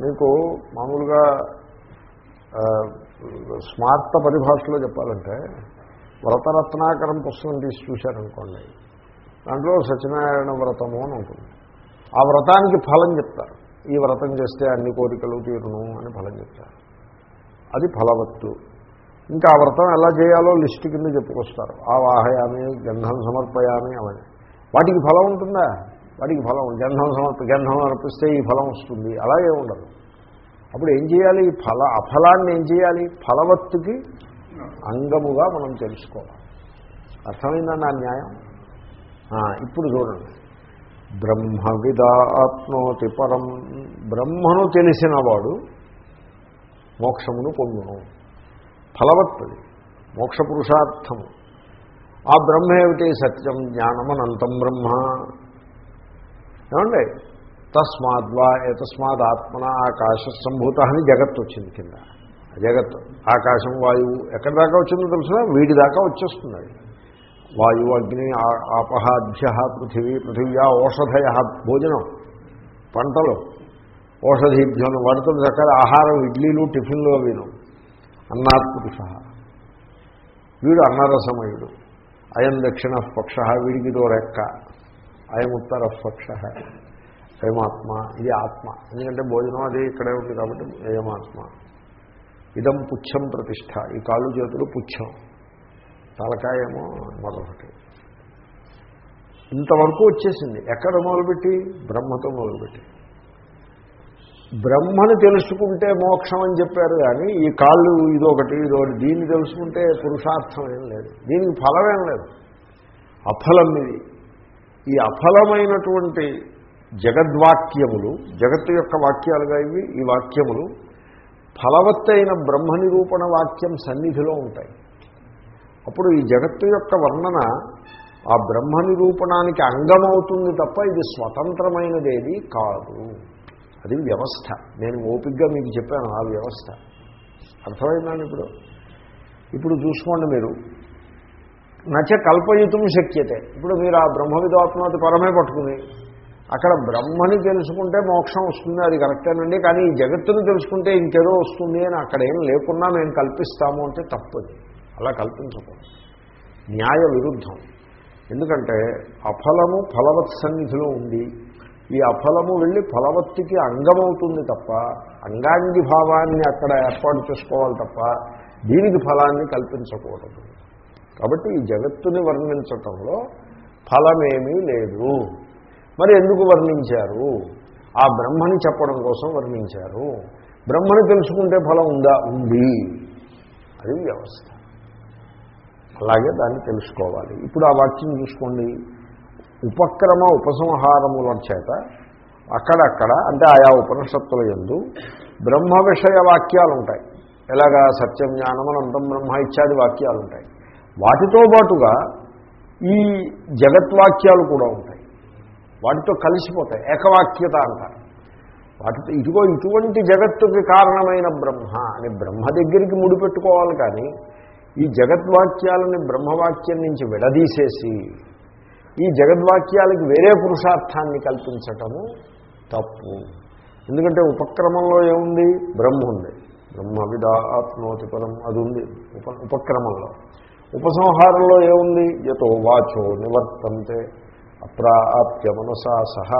మీకు మామూలుగా స్మార్త పరిభాషలో చెప్పాలంటే వ్రతరత్నాకరం పుస్తకం తీసి చూశారనుకోండి దాంట్లో సత్యనారాయణ వ్రతము అని ఉంటుంది. ఆ వ్రతానికి ఫలం చెప్తారు. ఈ వ్రతం చేస్తే అన్ని కోరికలు తీరును అని ఫలం చెప్తారు. అది ఫలవత్తు. ఇంకా ఆ వ్రతం ఎలా చేయాలో లిస్టు కింద చెప్పుకొస్తారు. ఆ వాహయామి గంధం సమర్పయామి అవని వాటికి ఫలం ఉంటుందా? వాడికి ఫలం గంధం సమర్ప గంధం అర్పిస్తే ఈ ఫలం వస్తుంది. అలాగే ఉండదు. అప్పుడు ఏం చేయాలి? ఈ ఫల అఫలాన్ని ఏం చేయాలి? ఫలవత్తుకి అంగముగా మనం తెలుసుకోవాలి. అర్థమైందన్న న్యాయం? ఇప్పుడు చూడండి. బ్రహ్మవిదాత్నోతి పరం. బ్రహ్మను తెలిసినవాడు మోక్షమును పొందును. ఫలవత్తది. మోక్ష పురుషార్థము ఆ బ్రహ్మ ఏమిటి? సత్యం జ్ఞానం అనంతం బ్రహ్మ. ఏమండి? తస్మాద్వా ఏతస్మాత్ ఆత్మన ఆకాశ సంభూత అని జగత్తు వచ్చింది కింద. జగత్ ఆకాశం వాయువు. ఎక్కడి దాకా వచ్చిందో తెలుసునా? వీడి దాకా వచ్చేస్తుంది అది వాయువు అగ్ని ఆ- ఆపహాభ్య పృథివీ పృథివ్యా ఓషధయ భోజనం. పంటలు. ఓషధీభ్యం వాటితో రకాల ఆహారం ఇడ్లీలు టిఫిన్లు వీను అన్నాత్పురుష. వీడు అన్నరసమయుడు. అయం దక్షిణ పక్ష వీడికి రెక్క. అయం ఉత్తర స్వక్ష అయమాత్మ ఇది ఆత్మ. ఎందుకంటే భోజనం అది ఇక్కడే ఉంది కాబట్టి అయమాత్మ ఇదం పుచ్చం ప్రతిష్ట ఈ కాళ్ళు చేతులు పుచ్చం. తలకాయేమో మరొకటి. ఇంతవరకు వచ్చేసింది. ఎక్కడ మొదలుపెట్టి? బ్రహ్మతో మొదలుపెట్టి. బ్రహ్మను తెలుసుకుంటే మోక్షం అని చెప్పారు కానీ ఈ కాళ్ళు ఇదొకటి ఇదొకటి. దీన్ని తెలుసుకుంటే పురుషార్థం ఏం లేదు. దీనికి ఫలమేం లేదు. అఫలం ఇది ఈ అఫలమైనటువంటి జగద్వాక్యములు జగత్తు యొక్క వాక్యాలుగా ఇవి ఈ వాక్యములు ఫలవత్తైన బ్రహ్మ నిరూపణ వాక్యం సన్నిధిలో ఉంటాయి. అప్పుడు ఈ జగత్తు యొక్క వర్ణన ఆ బ్రహ్మ నిరూపణానికి అంగమవుతుంది తప్ప ఇది స్వతంత్రమైనదేది కాదు. అది వ్యవస్థ. నేను ఓపిక్గా మీకు చెప్పాను ఆ వ్యవస్థ. అర్థమైందండి ఇప్పుడు? ఇప్పుడు చూసుకోండి మీరు. నచ కల్పయుతం శక్యతే. ఇప్పుడు మీరు ఆ బ్రహ్మ విధాత్మతి పరమే పట్టుకుని అక్కడ బ్రహ్మని తెలుసుకుంటే మోక్షం వస్తుంది అది కరెక్టేనండి కానీ ఈ జగత్తుని తెలుసుకుంటే ఇంకేదో వస్తుంది అని అక్కడ ఏం లేకున్నా మేము కల్పిస్తాము అంటే తప్పది. అలా కల్పించకూడదు. న్యాయ విరుద్ధం. ఎందుకంటే అఫలము ఫలవత్ సన్నిధిలో ఉంది ఈ అఫలము వెళ్ళి ఫలవత్తికి అంగమవుతుంది తప్ప అంగాంగి భావాన్ని అక్కడ ఏర్పాటు చేసుకోవాలి తప్ప దీనికి ఫలాన్ని కల్పించకూడదు. కాబట్టి ఈ జగత్తుని వర్ణించటంలో ఫలమేమీ లేదు. మరి ఎందుకు వర్ణించారు? ఆ బ్రహ్మని చెప్పడం కోసం వర్ణించారు. బ్రహ్మని తెలుసుకుంటే ఫలం ఉందా? ఉంది. అది వ్యవస్థ. అలాగే దాన్ని తెలుసుకోవాలి. ఇప్పుడు ఆ వాక్యం చూసుకోండి. ఉపక్రమ ఉపసంహారముల చేత అక్కడక్కడ అంటే ఆయా ఉపనిషత్తుల ఎందు బ్రహ్మ విషయ వాక్యాలు ఉంటాయి ఎలాగా? సత్యం జ్ఞానం అనంతం బ్రహ్మ ఇత్యాది వాక్యాలు ఉంటాయి వాటితో పాటుగా ఈ జగత్వాక్యాలు కూడా ఉంటాయి. వాటితో కలిసిపోతాయి. ఏకవాక్యత అంటారు. వాటితో ఇదిగో ఇటువంటి జగత్తుకి కారణమైన బ్రహ్మ అని బ్రహ్మ దగ్గరికి ముడిపెట్టుకోవాలి కానీ ఈ జగద్వాక్యాలని బ్రహ్మవాక్యం నుంచి విడదీసేసి ఈ జగద్వాక్యాలకి వేరే పురుషార్థాన్ని కల్పించటము తప్పు. ఎందుకంటే ఉపక్రమంలో ఏముంది? బ్రహ్మ ఉంది. బ్రహ్మ విదాత్మోతి పరం అది ఉంది. ఉప ఉపక్రమంలో. ఉపసంహారంలో ఏముంది? యతో వాచో నివర్తంతే. అప్రాప్య మనసా సహ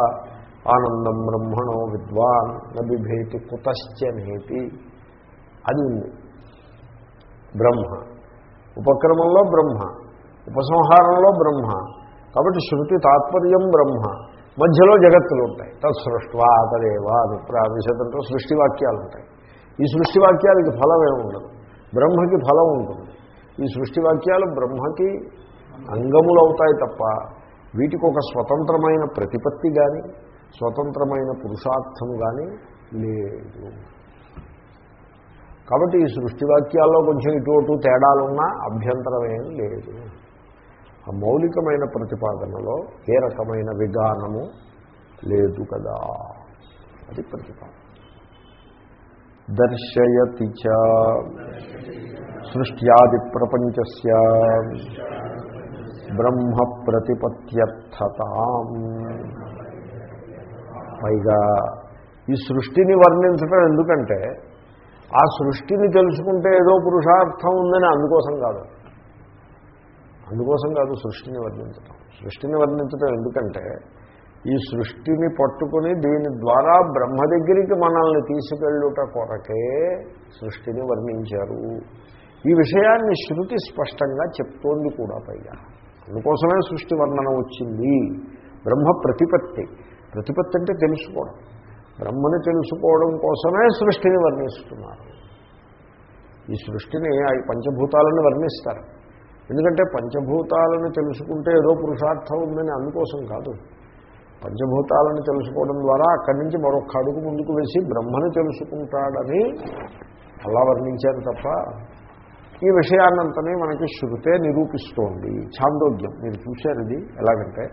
ఆనందం బ్రహ్మణో విద్వాన్ నబిభేతి కుతశ్చనేతి అది ఉంది. బ్రహ్మ. ఉపక్రమంలో బ్రహ్మ. ఉపసంహారంలో బ్రహ్మ. కాబట్టి శృతి తాత్పర్యం బ్రహ్మ. మధ్యలో జగత్తులు ఉంటాయి. తత్సృష్వా తదేవా అభిప్రావిశతంతో సృష్టివాక్యాలు ఉంటాయి. ఈ సృష్టివాక్యాలకి ఫలం ఏమి ఉండదు బ్రహ్మకి ఫలం ఉంటుంది. ఈ సృష్టి వాక్యాలు బ్రహ్మకి అంగములు అవుతాయి తప్ప వీటికి ఒక స్వతంత్రమైన ప్రతిపత్తి కానీ స్వతంత్రమైన పురుషార్థం కానీ లేదు. కాబట్టి ఈ సృష్టి వాక్యాల్లో కొంచెం ఇటు అటు తేడాలున్నా అభ్యంతరం లేదు. ఆ మౌలికమైన ప్రతిపాదనలో ఏ రకమైన విధానము లేదు కదా. అది ప్రతిపాదన. దర్శయతి చ. సృష్ట్యాది ప్రపంచస్ బ్రహ్మ ప్రతిపత్యర్థత. పైగా ఈ సృష్టిని వర్ణించడం ఎందుకంటే ఆ సృష్టిని తెలుసుకుంటే ఏదో పురుషార్థం ఉందని అందుకోసం కాదు. అందుకోసం కాదు సృష్టిని వర్ణించటం. సృష్టిని వర్ణించటం ఎందుకంటే ఈ సృష్టిని పట్టుకుని దీని ద్వారా బ్రహ్మ దగ్గరికి మనల్ని తీసుకెళ్ళుట కొరకే సృష్టిని వర్ణించారు. ఈ విషయాన్ని శృతి స్పష్టంగా చెప్తోంది కూడా పైగా. అందుకోసమే సృష్టి వర్ణన వచ్చింది. బ్రహ్మ ప్రతిపత్తి. ప్రతిపత్తి అంటే తెలుసుకోవడం. బ్రహ్మని తెలుసుకోవడం కోసమే సృష్టిని వర్ణిస్తున్నారు. ఈ సృష్టిని పంచభూతాలను వర్ణిస్తారు. ఎందుకంటే పంచభూతాలను తెలుసుకుంటే ఏదో పురుషార్థం ఉందని అందుకోసం కాదు. పంచభూతాలను తెలుసుకోవడం ద్వారా అక్కడి నుంచి మరొక అడుగు ముందుకు వేసి బ్రహ్మని తెలుసుకుంటాడని అలా వర్ణించారు తప్ప ఈ విషయాన్నంతనే మనకి శృతే నిరూపిస్తోంది. ఛాందోగ్యం. మీరు చూశారు ఇది? ఎలాగంటే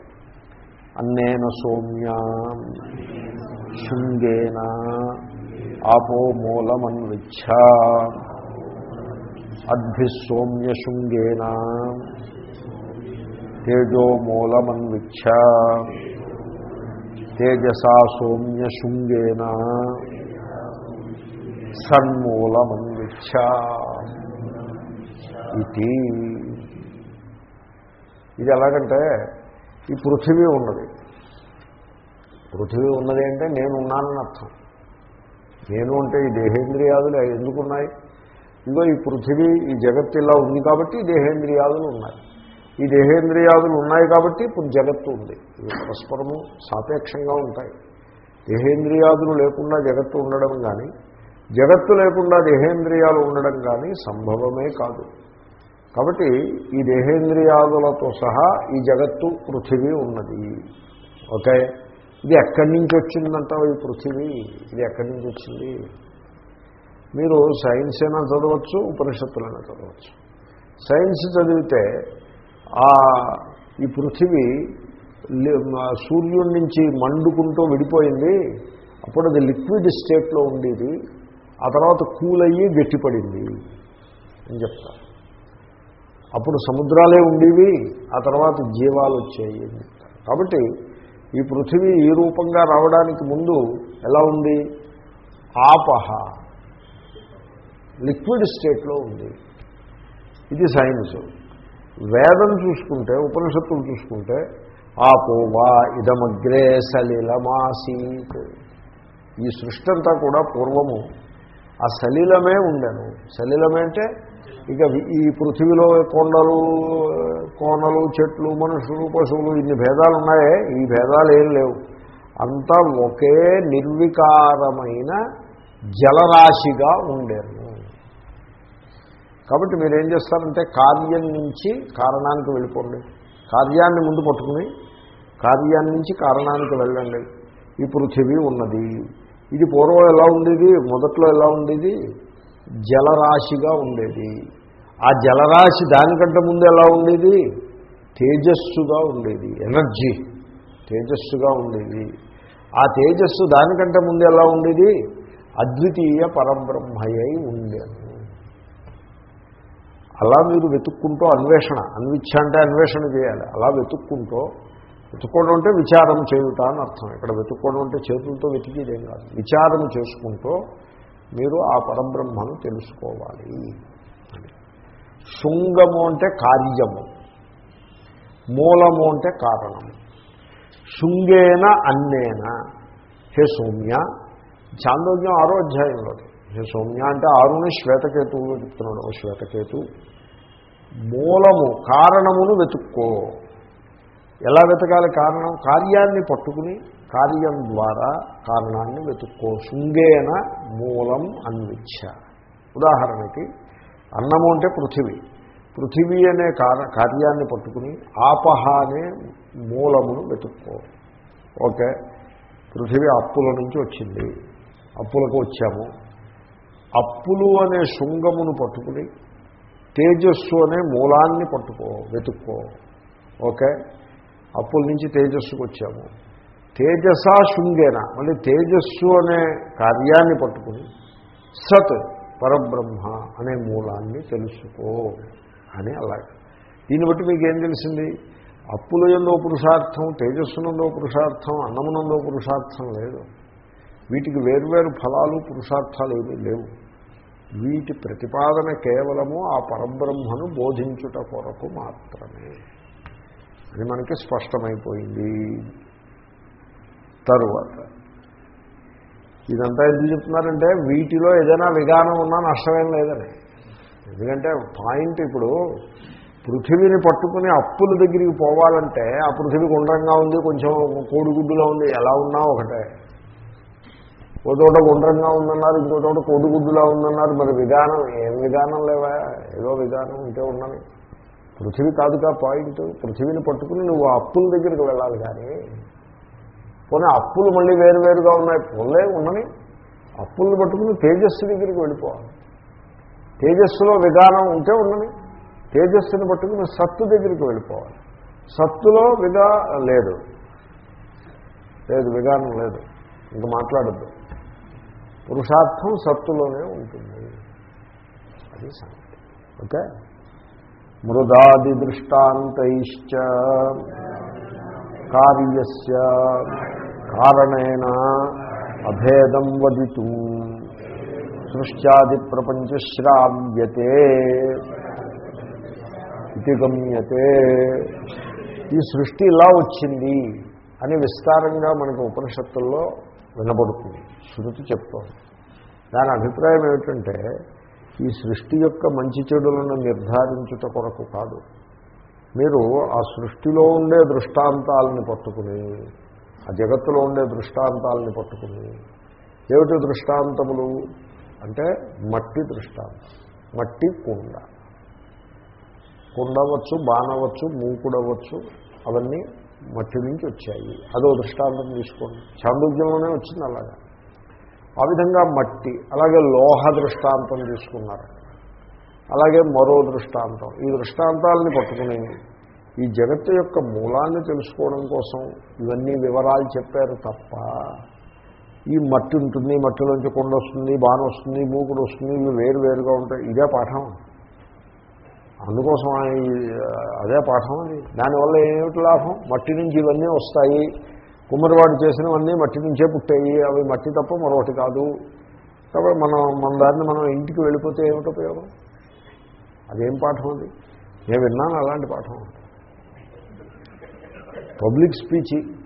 అన్నేన సోమ్యా శృంగేన ఆపో మూలమన్విచ్ఛ అద్భిస్సౌమ్య శృంగేన తేజో మూలమన్విచ్ఛ. తేజసా సౌమ్య శృంగేన సన్మూలమన్విచ్ఛ ఇది. ఇది ఎలాగంటే ఈ పృథివీ ఉన్నది. పృథివీ ఉన్నది అంటే నేనున్నానని అర్థం. నేను అంటే ఈ దేహేంద్రియాదులు ఎందుకున్నాయి? ఇదిగో ఈ పృథివీ ఈ జగత్తు ఇలా ఉంది కాబట్టి దేహేంద్రియాదులు ఉన్నాయి. ఈ దేహేంద్రియాదులు ఉన్నాయి కాబట్టి ఇప్పుడు జగత్తు ఉంది. ఇవి పరస్పరము సాపేక్షంగా ఉంటాయి. దేహేంద్రియాదులు లేకుండా జగత్తు ఉండడం కానీ జగత్తు లేకుండా దేహేంద్రియాలు ఉండడం కానీ సంభవమే కాదు. కాబట్టి ఈ దేహేంద్రియాదులతో సహా ఈ జగత్తు పృథివీ ఉన్నది. ఓకే? ఇది ఎక్కడి నుంచి వచ్చిందంటావు ఈ పృథివీ? ఇది ఎక్కడి నుంచి వచ్చింది? మీరు సైన్స్ అయినా చదవచ్చు ఉపనిషత్తులైనా చదవచ్చు. సైన్స్ చదివితే ఈ పృథివీ సూర్యుడి నుంచి మండుకుంటూ విడిపోయింది. అప్పుడు అది లిక్విడ్ స్టేట్లో ఉండేది. ఆ తర్వాత కూల్ అయ్యి గట్టిపడింది అని చెప్తారు. అప్పుడు సముద్రాలే ఉండేవి ఆ తర్వాత జీవాలు వచ్చాయి అని చెప్తారు. కాబట్టి ఈ పృథివీ ఈ రూపంగా రావడానికి ముందు ఎలా ఉంది? ఆపహ. లిక్విడ్ స్టేట్లో ఉంది. ఇది సైన్స్. వేదం చూసుకుంటే ఉపనిషత్తులు చూసుకుంటే ఆపోవా ఇదమగ్రే సలిలమాసీత్. ఈ సృష్టి అంతా కూడా పూర్వము. ఆ సలిలమే ఉండను. సలిలమే అంటే ఇక ఈ పృథివీలో కొండలు కోనలు చెట్లు మనుషులు పశువులు ఇన్ని భేదాలు ఉన్నాయే ఈ భేదాలు ఏం లేవు. అంతా ఒకే నిర్వికారమైన జలరాశిగా ఉండేది. కాబట్టి మీరు ఏం చేస్తారంటే కార్యం నుంచి కారణానికి వెళ్ళిపోండి. కార్యాన్ని ముందు పట్టుకుని కార్యాన్ని నుంచి కారణానికి వెళ్ళండి. ఈ పృథివీ ఉన్నది. ఇది పూర్వం ఎలా ఉండేది? మొదట్లో ఎలా ఉండేది? జలరాశిగా ఉండేది. ఆ జలరాశి దానికంటే ముందు ఎలా ఉండేది? తేజస్సుగా ఉండేది. ఎనర్జీ తేజస్సుగా ఉండేది. ఆ తేజస్సు దానికంటే ముందు ఎలా ఉండేది? అద్వితీయ పరబ్రహ్మయ్యై ఉండేది. అలా మీరు వెతుక్కుంటూ అన్వేషణ అన్విచ్ఛ అంటే అన్వేషణ చేయాలి. అలా వెతుక్కుంటూ వెతుక్కోవడం అంటే విచారం చేయుట అని అర్థం. ఇక్కడ వెతుక్కోవడం అంటే చేతులతో వెతికేదేం కాదు. విచారం చేసుకుంటూ మీరు ఆ పరబ్రహ్మను తెలుసుకోవాలి శృంగము అంటే కార్యము. మూలము అంటే కారణము. శృంగేన అన్నేన. హే సౌమ్య చాందోగ్యం ఆరో అధ్యాయంలోది. సౌమ్య అంటే ఆరుని శ్వేతకేతువులో చెప్తున్నాడు. ఓ శ్వేతకేతు మూలము కారణమును వెతుక్కో. ఎలా వెతకాలి కారణం? కార్యాన్ని పట్టుకుని కార్యం ద్వారా కారణాన్ని వెతుక్కో. శృంగేన మూలం అన్విచ్ఛ. ఉదాహరణకి అన్నము అంటే పృథివీ. పృథివీ అనే కార్యాన్ని పట్టుకుని ఆపహ అనే మూలమును వెతుక్కో. ఓకే. పృథివీ అప్పుల నుంచి వచ్చింది. అప్పులకు వచ్చాము. అప్పులు అనే శృంగమును పట్టుకుని తేజస్సు అనే మూలాన్ని పట్టుకో వెతుక్కో. ఓకే? అప్పుల నుంచి తేజస్సుకు వచ్చాము. తేజసా శృంగేన? మళ్ళీ తేజస్సు అనే కార్యాన్ని పట్టుకుని సత్ పరబ్రహ్మ అనే మూలాన్ని తెలుసుకో అని అలాగే దీన్ని బట్టి మీకు ఏం తెలిసింది? అప్పుల ఎందో పురుషార్థం తేజస్సునందో పురుషార్థం అన్నమునందో పురుషార్థం లేదు. వీటికి వేర్వేరు ఫలాలు పురుషార్థాలు ఏమీ లేవు. వీటి ప్రతిపాదన కేవలము ఆ పరబ్రహ్మను బోధించుట కొరకు మాత్రమే. అది మనకి స్పష్టమైపోయింది. తరువాత ఇదంతా ఎందుకు చెప్తున్నారంటే వీటిలో ఏదైనా విధానం ఉన్నా నష్టమేం లేదని. ఎందుకంటే పాయింట్ ఇప్పుడు పృథివీని పట్టుకుని అప్పుల దగ్గరికి పోవాలంటే ఆ పృథివీ గుండ్రంగా ఉంది కొంచెం కోడిగుడ్డులో ఉంది ఎలా ఉన్నా ఒకటే. ఓ చోట గుండ్రంగా ఉందన్నారు ఇంకో చోట కోడిగుడ్డులా ఉందన్నారు. మరి విధానం ఏం విధానం లేవా? ఏదో విధానం ఉంటే ఉన్నది. పృథివీ కాదుగా పాయింట్. పృథివీని పట్టుకుని నువ్వు అప్పుల దగ్గరికి వెళ్ళాలి కానీ పోనీ అప్పులు మళ్ళీ వేరువేరుగా ఉన్నాయి. పొల్లే ఉండని అప్పులు పట్టుకుని తేజస్సు దగ్గరికి వెళ్ళిపోవాలి. తేజస్సులో విధానం ఉంటే ఉన్నది. తేజస్సుని పట్టుకుని సత్తు దగ్గరికి వెళ్ళిపోవాలి. సత్తులో విధా లేదు. లేదు విధానం లేదు. ఇంక మాట్లాడద్దు. పురుషార్థం సత్తులోనే ఉంటుంది. అది సంగతి. ఓకే? మృదాది దృష్టాంతైశ్చ కార్యస్య కారణేన అభేదం వదితు. సృష్ట్యాది ప్రపంచ శ్రావ్యతే ఇది గమ్యతే. ఈ సృష్టి ఇలా వచ్చింది అని విస్తారంగా మనకు ఉపనిషత్తుల్లో వినబడుతుంది. శృతి చెప్తోంది. దాని అభిప్రాయం ఏమిటంటే ఈ సృష్టి యొక్క మంచి చెడులను నిర్ధారించుట కొరకు కాదు. మీరు ఆ సృష్టిలో ఉండే దృష్టాంతాలని పట్టుకుని ఆ జగత్తులో ఉండే దృష్టాంతాలని పట్టుకుని ఏమిటి దృష్టాంతములు? అంటే మట్టి దృష్టాంతం మట్టి కుండ. కుండవచ్చు బాణవచ్చు మూకుడవచ్చు అవన్నీ మట్టి నుంచి వచ్చాయి. అదో దృష్టాంతం తీసుకోండి. చాంద్రోగ్యంలోనే వచ్చింది అలాగా. ఆ విధంగా మట్టి అలాగే లోహ దృష్టాంతం తీసుకున్నారు. అలాగే మరో దృష్టాంతం. ఈ దృష్టాంతాలని పట్టుకుని ఈ జగత్తు యొక్క మూలాన్ని తెలుసుకోవడం కోసం ఇవన్నీ వివరాలు చెప్పారు తప్ప ఈ మట్టి ఉంటుంది మట్టిలోంచి కొండ వస్తుంది బాణ వస్తుంది మూకుడు వస్తుంది ఇవి వేరు వేరుగా ఉంటాయి. ఇదే పాఠం. అందుకోసం అదే పాఠం అది. దానివల్ల ఏమిటి లాభం? మట్టి నుంచి ఇవన్నీ వస్తాయి. కుమ్మరివాడు చేసినవన్నీ మట్టి నుంచే పుట్టాయి. అవి మట్టి తప్ప మరొకటి కాదు. కాబట్టి మనం మన దారిని మనం ఇంటికి వెళ్ళిపోతే ఏమిటి ఉపయోగం? అదేం పాఠం అది? నేను విన్నాను అలాంటి పాఠం. Public speech.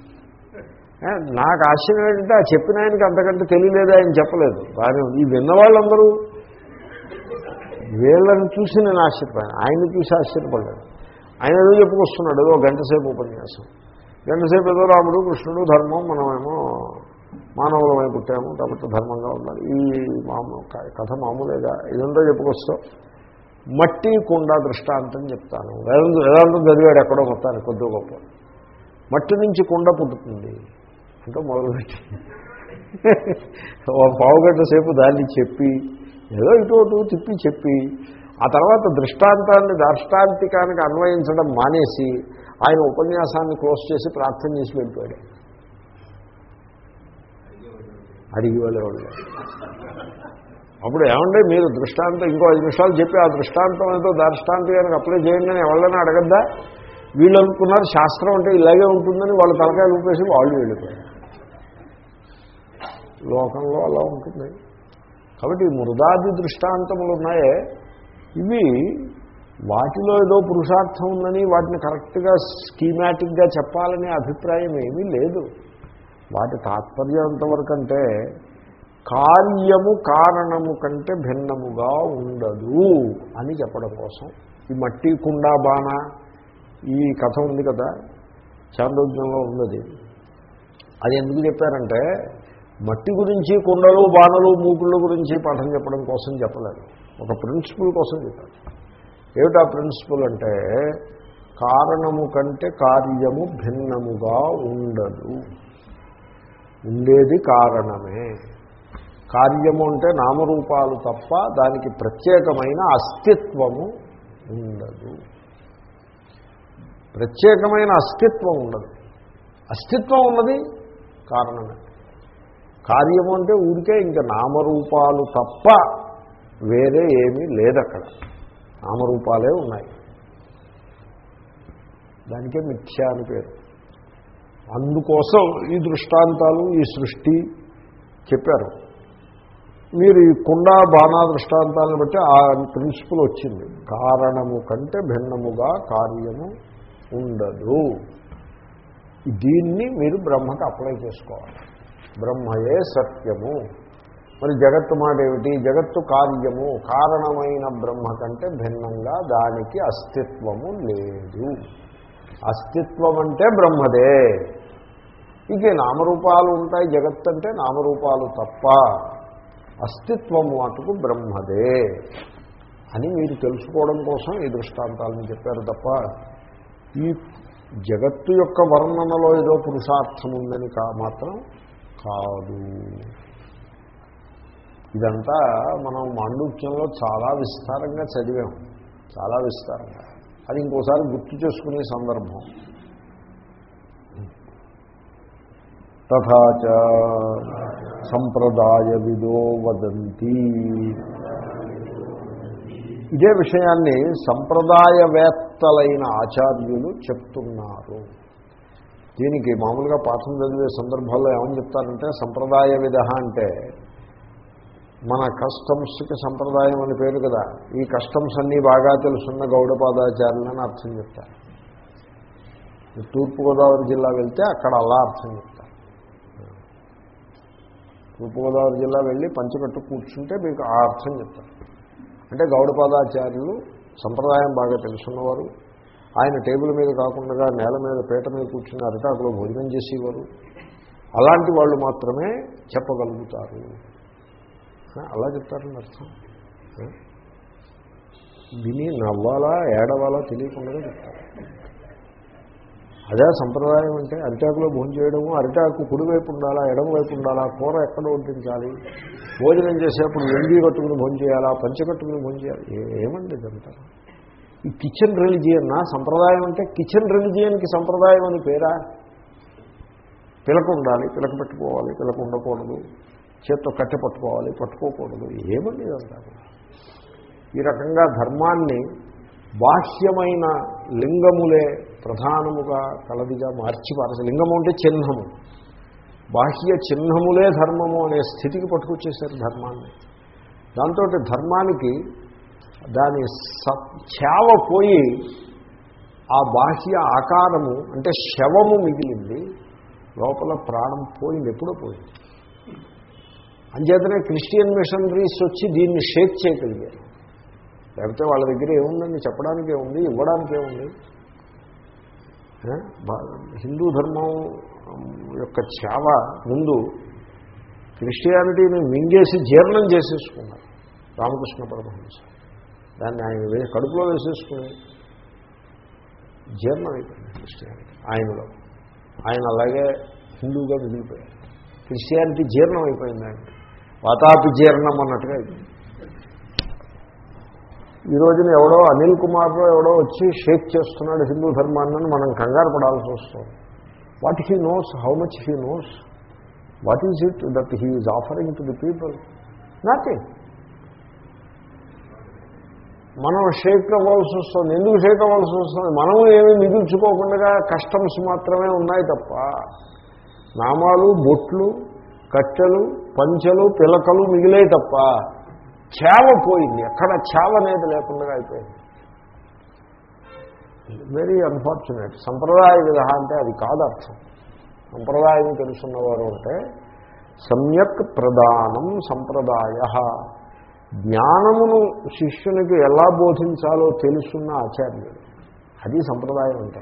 నాకు ఆశ్చర్యం ఏంటంటే ఆ చెప్పిన ఆయనకి అంతకంటే తెలియలేదు ఆయన చెప్పలేదు. కానీ ఈ విన్న వాళ్ళందరూ వీళ్ళని చూసి నేను ఆశ్చర్యపోయాను. ఆయన చూసి ఆశ్చర్యపడ్డాను. ఆయన ఏదో చెప్పుకొస్తున్నాడు ఏదో గంట సేపు ఉపన్యాసం. గంట సేపు ఏదో రాముడు కృష్ణుడు ధర్మం మనమేమో మానవులమై పుట్టాము కాబట్టి ధర్మంగా ఉండాలి. ఈ మామూలు కథ మామూలేగా ఇదంతా చెప్పుకొస్తాం. మట్టి కుండ దృష్టాంతం చెప్తాను. వేదాంతం వేదాంతం చదివాడు ఎక్కడో మొత్తానికి కొద్ది గొప్ప. మట్టి నుంచి కుండ పుట్టుతుంది. అంటే మొదలుపెట్టి. ఒక పావుగంట సేపు దాన్ని చెప్పి ఏదో ఇటు అటు తిప్పి చెప్పి ఆ తర్వాత దృష్టాంతాన్ని దార్ష్టాంతికానికి అన్వయించడం మానేసి ఆయన ఉపన్యాసాన్ని క్లోజ్ చేసి ప్రార్థన చేసి వెళ్ళిపోయాడు. అడిగి వాళ్ళు అప్పుడు ఏమంటే మీరు దృష్టాంతం ఇంకో ఐదు నిమిషాలు చెప్పి ఆ దృష్టాంతం ఏదో దార్ష్టాంతికానికి అప్లై చేయండి అని ఎవరైనా అడగద్దా? వీళ్ళు అనుకున్నారు శాస్త్రం అంటే ఇలాగే ఉంటుందని వాళ్ళ తలకాయలు ఊపేసి వాళ్ళు వెళ్ళిపోయారు. లోకంలో అలా ఉంటుంది. కాబట్టి మృదాది దృష్టాంతములు ఉన్నాయే ఇవి వాటిలో ఏదో పురుషార్థం ఉందని వాటిని కరెక్ట్గా స్కీమాటిక్గా చెప్పాలనే అభిప్రాయం ఏమీ లేదు. వాటి తాత్పర్యం ఎంతవరకు అంటే కార్యము కారణము కంటే భిన్నముగా ఉండదు అని చెప్పడం కోసం. ఈ మట్టి కుండా బాణ ఈ కథ ఉంది కదా చాంద్రోజ్ఞంలో ఉన్నది. అది ఎందుకు చెప్పారంటే మట్టి గురించి కుండలు బాణలు మూకుళ్ళ గురించి పాఠం చెప్పడం కోసం చెప్పలేదు. ఒక ప్రిన్సిపల్ కోసం చెప్పాలి ఏమిటా ప్రిన్సిపల్ అంటే కారణము కంటే కార్యము భిన్నముగా ఉండదు. ఉండేది కారణమే. కార్యము అంటే నామరూపాలు తప్ప దానికి ప్రత్యేకమైన అస్తిత్వము ఉండదు. ప్రత్యేకమైన అస్తిత్వం ఉండదు. అస్తిత్వం ఉన్నది కారణమే. కార్యము అంటే ఊరికే ఇంకా నామరూపాలు తప్ప వేరే ఏమీ లేదక్కడ. నామరూపాలే ఉన్నాయి. దానికే మిథ్య అని పేరు. అందుకోసం ఈ దృష్టాంతాలు ఈ సృష్టి చెప్పారు. మీరు ఈ కుండా బాణా దృష్టాంతాలను బట్టి ఆ ప్రిన్సిపల్ వచ్చింది. కారణము కంటే భిన్నముగా కార్యము ఉండదు. దీన్ని మీరు బ్రహ్మకు అప్లై చేసుకోవాలి. బ్రహ్మయే సత్యము. మరి జగత్తు మాట ఏమిటి జగత్తు కార్యము. కారణమైన బ్రహ్మ కంటే భిన్నంగా దానికి అస్తిత్వము లేదు. అస్తిత్వం అంటే బ్రహ్మదే. ఇక నామరూపాలు ఉంటాయి జగత్ అంటే నామరూపాలు తప్ప. అస్తిత్వం మటుకు బ్రహ్మదే. అని మీరు తెలుసుకోవడం కోసం ఈ దృష్టాంతాలను చెప్పారు తప్ప ఈ జగత్తు యొక్క వర్ణనలో ఏదో పురుషార్థం ఉందని కా మాత్రం కాదు. ఇదంతా మనం మాండూక్యంలో చాలా విస్తారంగా చదివాం. చాలా విస్తారంగా. అది ఇంకోసారి గుర్తు చేసుకునే సందర్భం. తథాచ సంప్రదాయ విదో వదంతి. ఇదే విషయాన్ని సంప్రదాయవేత్తలైన ఆచార్యులు చెప్తున్నారు. దీనికి మామూలుగా పాఠం చదివే సందర్భాల్లో ఏమని చెప్తారంటే సంప్రదాయ విధ అంటే మన కస్టమ్స్కి సంప్రదాయం అని పేరు కదా ఈ కస్టమ్స్ అన్నీ బాగా తెలుసున్న గౌడపాదాచార్యులు అని అర్థం చెప్తారు. తూర్పుగోదావరి జిల్లా వెళ్తే అక్కడ అలా అర్థం చెప్తారు. తూర్పుగోదావరి జిల్లా వెళ్ళి పంచకట్టు కూర్చుంటే మీకు ఆ అర్థం చెప్తారు. అంటే గౌడపాదాచార్యులు సంప్రదాయం బాగా తెలుసున్నవారు ఆయన టేబుల్ మీద కాకుండా నేల మీద పీట మీద కూర్చుని అరిటాకులో భోజనం చేసేవారు. అలాంటి వాళ్ళు మాత్రమే చెప్పగలుగుతారు. అలా చెప్తారని అర్థం. విని నవ్వాలా ఏడవాలా తెలియకుండా చెప్తారు. అదే సంప్రదాయం అంటే అరిటాకులో భోజనం చేయడము అరిటాకు కుడివైపు ఉండాలా ఎడమవైపు ఉండాలా కూర ఎక్కడ వడ్డించాలి భోజనం చేసేప్పుడు వెండి కట్టుకుని భోజనం చేయాలా పంచ కట్టుకుని భోజనం చేయాలి ఏమండి ఇదంతా? ఈ కిచెన్ రిలిజియన్ సంప్రదాయం అంటే కిచెన్ రిలిజియన్కి సంప్రదాయం అని పేరా? పిలక ఉండాలి పిలక పెట్టుకోవాలి పిలక ఉండకూడదు చేత్తో కట్టె పట్టుకోవాలి పట్టుకోకూడదు ఏమండి అంటారు ఈ రకంగా ధర్మాన్ని బాహ్యమైన లింగములే ప్రధానముగా కలదిగా మార్చి పారసి లింగము అంటే చిహ్నము. బాహ్య చిహ్నములే ధర్మము అనే స్థితికి పట్టుకొచ్చేసారు ధర్మాన్ని. దాంతో ధర్మానికి దాని చేవ పోయి ఆ బాహ్య ఆకారము అంటే శవము మిగిలింది లోపల ప్రాణం పోయింది ఎప్పుడో పోయింది. అంచేతనే క్రిస్టియన్ మిషనరీస్ వచ్చి దీన్ని షేక్ చేయగలిగారు. లేకపోతే వాళ్ళ దగ్గర ఏముందండి? చెప్పడానికే ఉంది ఇవ్వడానికే ఉంది హిందూ ధర్మం యొక్క చేవ ముందు క్రిస్టియానిటీని మింగేసి జీర్ణం చేసేసుకున్నారు రామకృష్ణ పరమహంస. దాన్ని ఆయన కడుపులో వేసేసుకుని జీర్ణం అయిపోయింది క్రిస్టియానిటీ ఆయనలో. ఆయన అలాగే హిందూగా మిగిలిపోయారు. క్రిస్టియానిటీ జీర్ణం అయిపోయింది ఆయన వాతాపి జీర్ణం అన్నట్టుగా అయిపోయింది. ఈ రోజున ఎవడో అనిల్ కుమార్లో ఎవడో వచ్చి షేక్ చేస్తున్నాడు హిందూ ధర్మాన్ని మనం కంగారు పడాల్సి వస్తుంది. What he knows? How much he knows? What is it that he is offering to the people? Nothing. మనం షేక్ అవ్వాల్సి వస్తుంది. ఎందుకు షేక్ అవ్వాల్సి వస్తుంది? మనము ఏమీ మిగుల్చుకోకుండా కస్టమ్స్ మాత్రమే ఉన్నాయి తప్ప నామాలు బొట్లు కట్టెలు పంచెలు పిలకలు మిగిలే తప్ప చేవ పోయింది. ఎక్కడ చేవ అనేది లేకుండా అయిపోయింది. వెరీ అన్ఫార్చునేట్ సంప్రదాయ విధ అంటే అది కాదు అర్థం. సంప్రదాయం తెలుసున్నవారు అంటే సమ్యక్ ప్రదానం సంప్రదాయ. జ్ఞానమును శిష్యునికి ఎలా బోధించాలో తెలుసున్న ఆచార్యుడు. అది సంప్రదాయం అంటే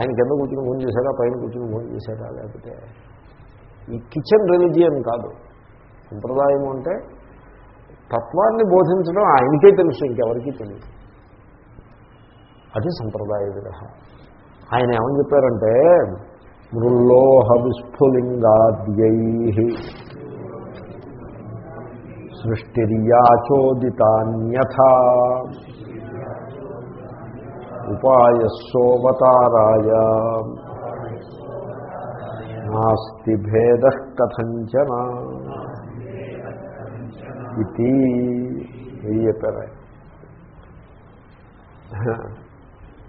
ఆయన కింద కూర్చుని భోజనం చేశారా పైన కూర్చుని భోజనం చేశాడా లేకపోతే? ఈ కిచెన్ రిలీజియన్ కాదు. సంప్రదాయం అంటే తత్వాన్ని బోధించడం ఆయనకే తెలుసు ఇంకెవరికీ తెలియదు. అది సంప్రదాయ విరహ. ఆయన ఏమని చెప్పారంటే మృల్లోహ విస్ఫులింగాద్యై సృష్టిర్యాచోదితాన్యథా. ఉపాయస్సోవతారాయ. నాస్తి భేద కథంచన. ఇది ఇది చెప్పారు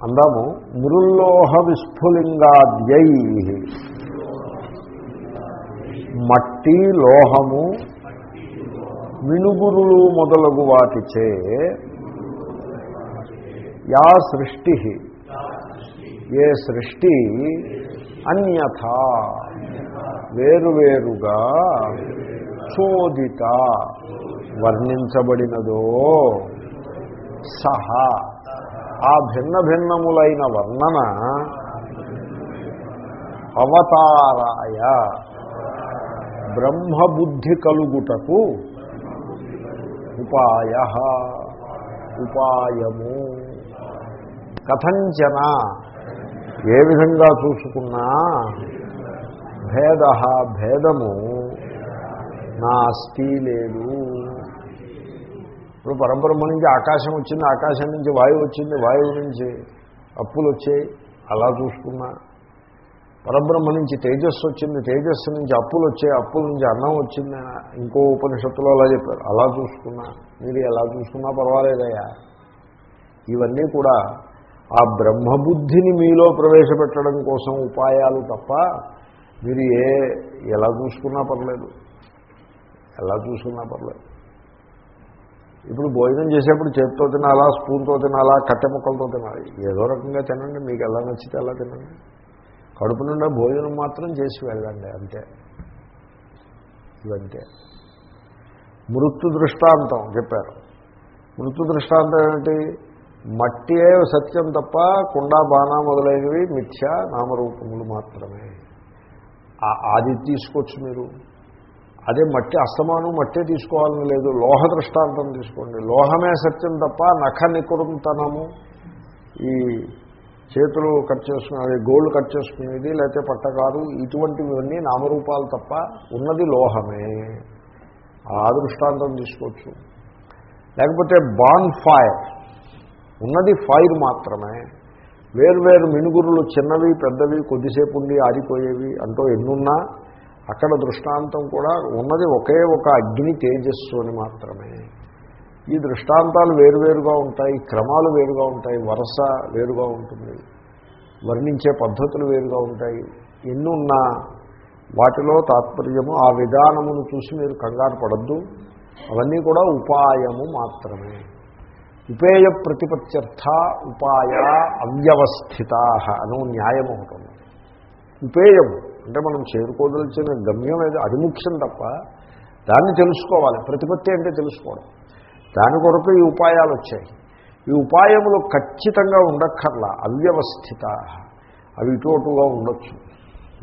అందాము మృల్లోహ విస్ఫులింగాద్యై మట్టి లోహము వినుగురులు మొదలగు వాటిచే యా సృష్టి. ఏ సృష్టి? అన్యథ. వేరువేరుగా చోదిత వర్ణించబడినదో సహా. ఆ భిన్న భిన్నములైన వర్ణన అవతారాయ. బ్రహ్మబుద్ధి కలుగుటకు ఉపాయ. ఉపాయము. కథంచన. ఏ విధంగా చూసుకున్నా భేద భేదము నాస్తి లేదు. ఇప్పుడు పరబ్రహ్మ నుంచి ఆకాశం వచ్చింది ఆకాశం నుంచి వాయువు వచ్చింది వాయువు నుంచి అప్పులు వచ్చాయి. అలా చూసుకున్నా. పరబ్రహ్మ నుంచి తేజస్సు వచ్చింది తేజస్సు నుంచి అప్పులు వచ్చాయి అప్పుల నుంచి అన్నం వచ్చింది ఇంకో ఉపనిషత్తులో అలా చెప్పారు. అలా చూసుకున్నా. మీరు ఎలా చూసుకున్నా పర్వాలేదయ్యా. ఇవన్నీ కూడా ఆ బ్రహ్మబుద్ధిని మీలో ప్రవేశపెట్టడం కోసం ఉపాయాలు తప్ప మీరు ఏ ఎలా చూసుకున్నా పర్లేదు. ఎలా చూసుకున్నా పర్లేదు. ఇప్పుడు భోజనం చేసేప్పుడు చేతితో తినాలా స్పూన్తో తినాలా కట్టె ముక్కలతో తినాలి. ఏదో రకంగా తినండి. మీకు ఎలా నచ్చితే అలా తినండి. కడుపు నుండా భోజనం మాత్రం చేసి వెళ్ళండి అంతే. ఇవంతే. మృత్యు దృష్టాంతం చెప్పారు. మృత్యు దృష్టాంతం ఏమిటి? మట్టియే సత్యం తప్ప కుండా బాణ మొదలైనవి మిథ్య నామరూపములు మాత్రమే. అది తీసుకోవచ్చు మీరు. అదే మట్టి అస్తమానం మట్టే తీసుకోవాలని లేదు. లోహ దృష్టాంతం తీసుకోండి. లోహమే సత్యం తప్ప నఖ నికృంతనము. ఈ చేతులు కట్ చేసుకునేది గోల్డ్ కట్ చేసుకునేది లేకపోతే పట్టకారు ఇటువంటివన్నీ నామరూపాలు తప్ప ఉన్నది లోహమే. ఆ దృష్టాంతం తీసుకోవచ్చు. లేకపోతే బాన్ ఫైర్ ఉన్నది ఫైర్ మాత్రమే. వేర్వేరు మినుగురులు చిన్నవి పెద్దవి కొద్దిసేపు ఉండి ఆరిపోయేవి అంటూ ఎన్నున్నా అక్కడ దృష్టాంతం కూడా ఉన్నది ఒకే ఒక అగ్ని తేజస్సు అని మాత్రమే. ఈ దృష్టాంతాలు వేరువేరుగా ఉంటాయి క్రమాలు వేరుగా ఉంటాయి వరుస వేరుగా ఉంటుంది వర్ణించే పద్ధతులు వేరుగా ఉంటాయి. ఎన్నున్నా వాటిలో తాత్పర్యము ఆ విధానమును చూసి మీరు కంగారు పడద్దు. అవన్నీ కూడా ఉపాయము మాత్రమే. ఉపేయ ప్రతిపత్యర్థ ఉపాయ అవ్యవస్థిత అను న్యాయం ఉంటుంది. ఉపేయము అంటే మనం చేరుకోదలిచిన గమ్యం ఏదో అది ముఖ్యం తప్ప దాన్ని తెలుసుకోవాలి. ప్రతిపత్తి అంటే తెలుసుకోవడం. దాని కొరకు ఈ ఉపాయాలు వచ్చాయి ఈ ఉపాయములు ఖచ్చితంగా ఉండక్కర్లా అవ్యవస్థిత. అవి ఇటు అటుగా ఉండొచ్చు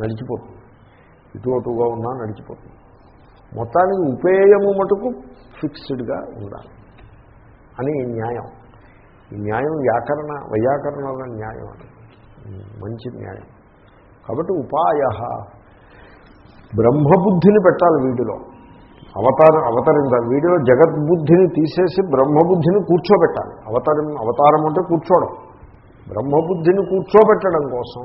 నడిచిపోతుంది. ఇటు అటుగా ఉన్నా నడిచిపోతుంది. మొత్తానికి ఉపేయము మటుకు ఫిక్స్డ్గా ఉండాలి. అని న్యాయం. ఈ న్యాయం వ్యాకరణ వైయాకరణల న్యాయం అది. మంచి న్యాయం. కాబట్టి ఉపాయ. బ్రహ్మబుద్ధిని పెట్టాలి వీటిలో. అవతారం అవతరించాలి వీడిలో జగద్బుద్ధిని తీసేసి బ్రహ్మబుద్ధిని కూర్చోబెట్టాలి. అవతారం అవతారం అంటే కూర్చోవడం. బ్రహ్మబుద్ధిని కూర్చోబెట్టడం కోసం